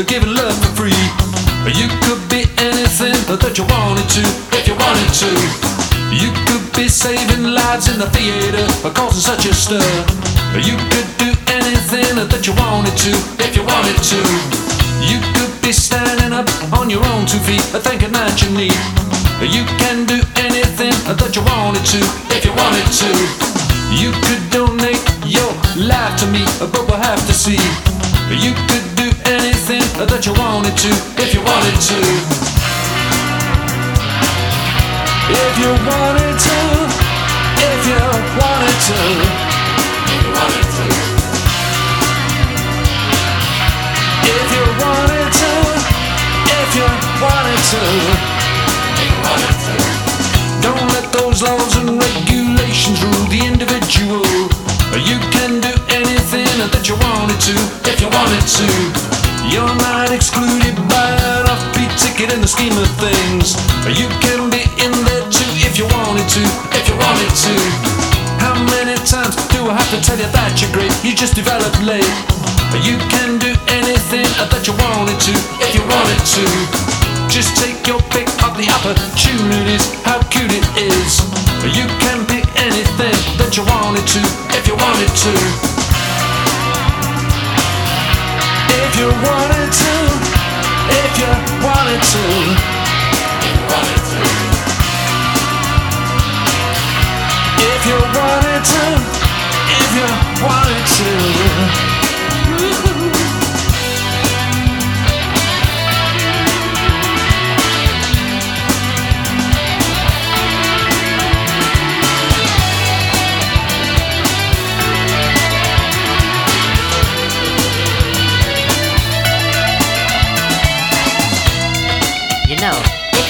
giving love for free. You could be anything that you wanted to, if you wanted to. You could be saving lives in the theater, causing such a stir. You could do anything that you wanted to, if you wanted to. You could be standing up on your own two feet, thinking that you need. You can do anything that you wanted to, if you wanted to. You could donate your life to me, but we'll have to see. You could to. If you wanted to, if you wanted to, if you wanted to. If you wanted to, if you wanted to, if you wanted to. Don't let those laws and regulations rule the individual. You can do anything that you wanted to, if you wanted to. You're not excluded by an off-beat ticket in the scheme of things. You can be in there too if you wanted to, if you wanted to. How many times do I have to tell you that you're great? You just developed late. You can do anything that you wanted to, if you wanted to. Just take your pick of the opportunities, how cute it is. You can pick anything that you wanted to, if you wanted to. Wanted to, you wanted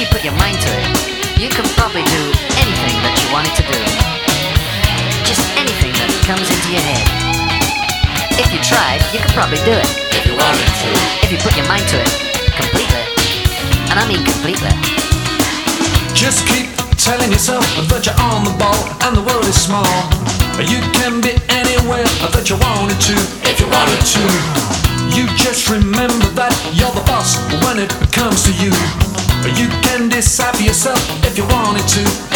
you put your mind to it, you can probably do anything that you wanted to do. Just anything that comes into your head. If you tried, you could probably do it. If you wanted to. If you put your mind to it, completely. And I mean completely. Just keep telling yourself that you're on the ball and the world is small. You can be anywhere that you wanted to, if you wanted to. You just remember that you're the boss when it comes to you. But you can decide for yourself if you wanted to.